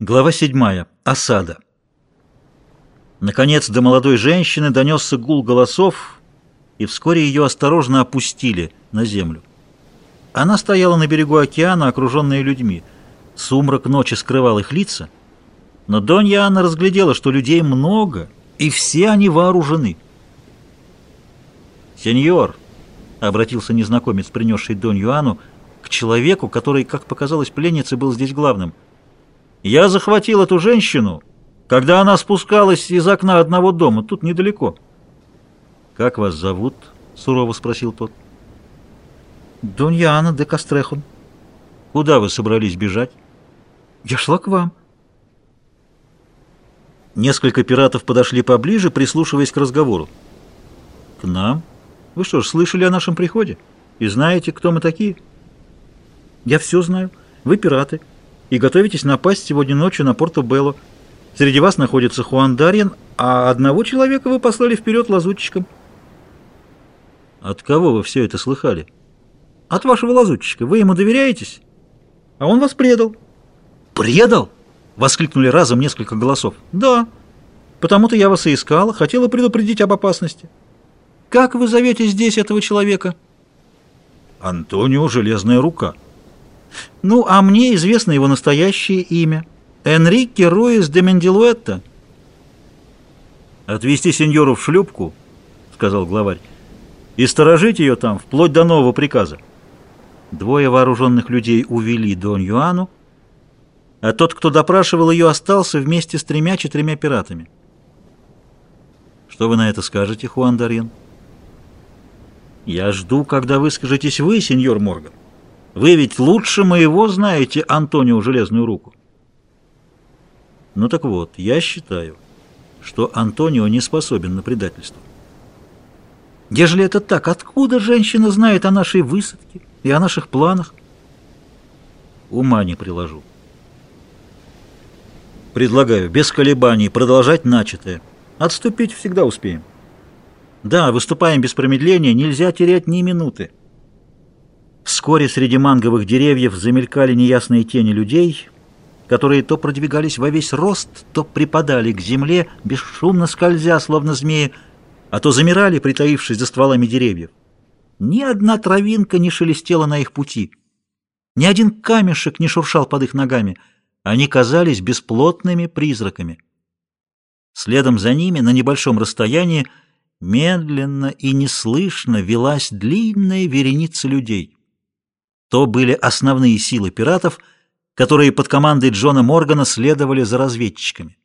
Глава 7. Осада. Наконец до молодой женщины донесся гул голосов, и вскоре ее осторожно опустили на землю. Она стояла на берегу океана, окруженная людьми. Сумрак ночи скрывал их лица, но Донья Анна разглядела, что людей много, и все они вооружены. «Сеньор», — обратился незнакомец, принесший Донью Анну, к человеку, который, как показалось пленнице, был здесь главным — я захватил эту женщину, когда она спускалась из окна одного дома, тут недалеко. «Как вас зовут?» — сурово спросил тот. «Донья Анна де Кастрехон». «Куда вы собрались бежать?» «Я шла к вам». Несколько пиратов подошли поближе, прислушиваясь к разговору. «К нам? Вы что ж, слышали о нашем приходе? И знаете, кто мы такие?» «Я все знаю. Вы пираты» и готовитесь напасть сегодня ночью на Порто-Белло. Среди вас находится Хуан Дарьян, а одного человека вы послали вперед лазутчиком. От кого вы все это слыхали? От вашего лазутчика. Вы ему доверяетесь? А он вас предал. Предал? Воскликнули разом несколько голосов. Да. Потому-то я вас и искала, хотела предупредить об опасности. Как вы зовете здесь этого человека? Антонио Железная Рука. Ну, а мне известно его настоящее имя. Энрике Руис де Мендилуэтта. «Отвезти сеньору в шлюпку», — сказал главарь, — «и сторожить ее там вплоть до нового приказа». Двое вооруженных людей увели Дон Юану, а тот, кто допрашивал ее, остался вместе с тремя-четырьмя пиратами. «Что вы на это скажете, Хуан Дарьен?» «Я жду, когда вы скажетесь вы, сеньор Морган. Вы ведь лучше моего знаете Антонио Железную Руку. Ну так вот, я считаю, что Антонио не способен на предательство. Ежели это так, откуда женщина знает о нашей высадке и о наших планах? Ума не приложу. Предлагаю без колебаний продолжать начатое. Отступить всегда успеем. Да, выступаем без промедления, нельзя терять ни минуты. Вскоре среди манговых деревьев замелькали неясные тени людей, которые то продвигались во весь рост, то припадали к земле, бесшумно скользя, словно змеи, а то замирали, притаившись за стволами деревьев. Ни одна травинка не шелестела на их пути, ни один камешек не шуршал под их ногами. Они казались бесплотными призраками. Следом за ними, на небольшом расстоянии, медленно и неслышно велась длинная вереница людей. То были основные силы пиратов, которые под командой Джона Моргана следовали за разведчиками.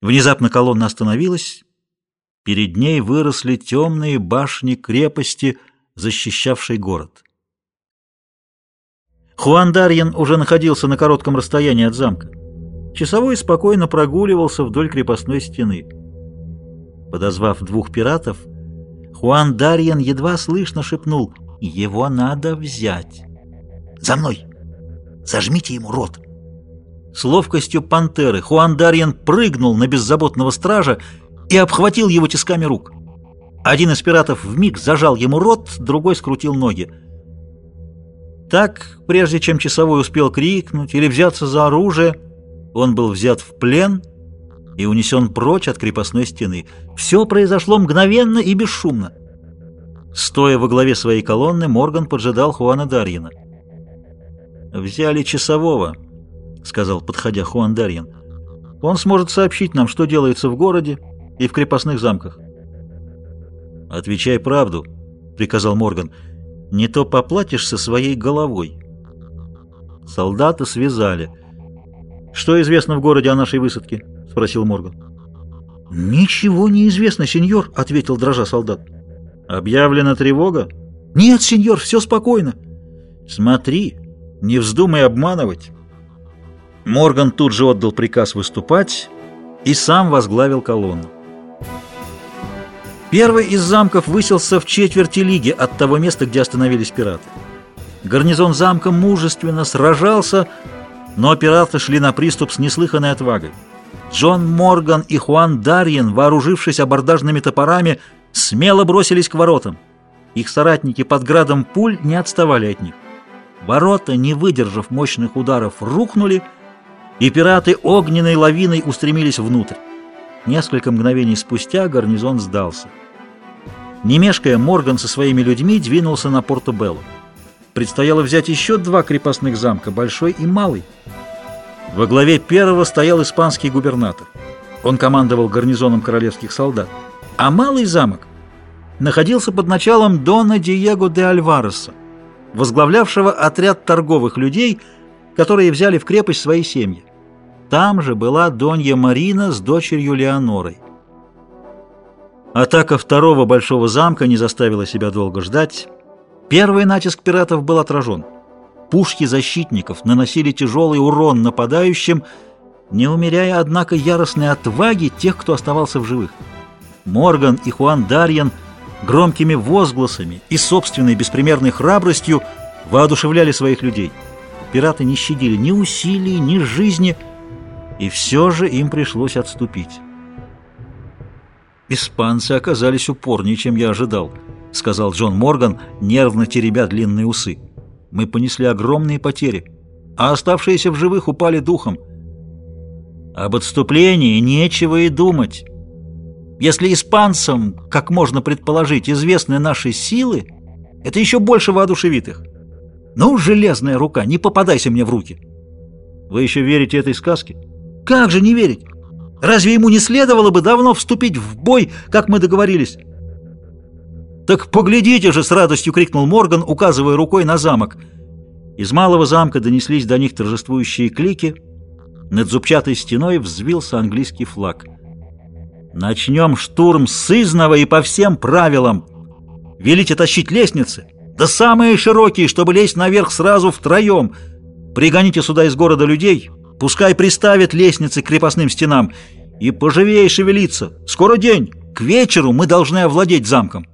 Внезапно колонна остановилась. Перед ней выросли темные башни крепости, защищавшей город. Хуан Дарьен уже находился на коротком расстоянии от замка. Часовой спокойно прогуливался вдоль крепостной стены. Подозвав двух пиратов, Хуан Дарьен едва слышно шепнул — его надо взять. За мной! Зажмите ему рот!» С ловкостью пантеры Хуан Дарьен прыгнул на беззаботного стража и обхватил его тисками рук. Один из пиратов вмиг зажал ему рот, другой скрутил ноги. Так, прежде чем часовой успел крикнуть или взяться за оружие, он был взят в плен и унесен прочь от крепостной стены. Все произошло мгновенно и бесшумно. Стоя во главе своей колонны, Морган поджидал Хуана Дарьина. «Взяли часового», — сказал, подходя Хуан Дарьин. «Он сможет сообщить нам, что делается в городе и в крепостных замках». «Отвечай правду», — приказал Морган. «Не то поплатишься своей головой». Солдаты связали. «Что известно в городе о нашей высадке?» — спросил Морган. «Ничего не известно, сеньор», — ответил дрожа солдат. Объявлена тревога? Нет, сеньор, все спокойно. Смотри, не вздумай обманывать. Морган тут же отдал приказ выступать и сам возглавил колонну. Первый из замков выселся в четверти лиги от того места, где остановились пираты. Гарнизон замка мужественно сражался, но пираты шли на приступ с неслыханной отвагой. Джон Морган и Хуан Дарьен, вооружившись абордажными топорами, смело бросились к воротам. Их соратники под градом пуль не отставали от них. Ворота, не выдержав мощных ударов, рухнули, и пираты огненной лавиной устремились внутрь. Несколько мгновений спустя гарнизон сдался. Не мешкая, Морган со своими людьми двинулся на Порто-Белло. Предстояло взять еще два крепостных замка, большой и малый. Во главе первого стоял испанский губернатор. Он командовал гарнизоном королевских солдат. А малый замок находился под началом Дона Диего де Альвареса, возглавлявшего отряд торговых людей, которые взяли в крепость свои семьи. Там же была Донья Марина с дочерью Леонорой. Атака второго большого замка не заставила себя долго ждать. Первый натиск пиратов был отражен. Пушки защитников наносили тяжелый урон нападающим, не умеряя, однако, яростной отваги тех, кто оставался в живых. Морган и Хуан Дарьян громкими возгласами и собственной беспримерной храбростью воодушевляли своих людей. Пираты не щадили ни усилий, ни жизни, и все же им пришлось отступить. «Испанцы оказались упорнее, чем я ожидал», — сказал Джон Морган, нервно теребя длинные усы. «Мы понесли огромные потери, а оставшиеся в живых упали духом. Об отступлении нечего и думать. Если испанцам, как можно предположить, известны наши силы, это еще больше воодушевит их. Ну, железная рука, не попадайся мне в руки!» «Вы еще верите этой сказке?» «Как же не верить?» Разве ему не следовало бы давно вступить в бой, как мы договорились?» «Так поглядите же!» — с радостью крикнул Морган, указывая рукой на замок. Из малого замка донеслись до них торжествующие клики. Над зубчатой стеной взвился английский флаг. «Начнем штурм с изного и по всем правилам. Велите тащить лестницы, да самые широкие, чтобы лезть наверх сразу втроем. Пригоните сюда из города людей, Пускай приставят лестницы к крепостным стенам и поживее шевелиться. Скоро день. К вечеру мы должны овладеть замком.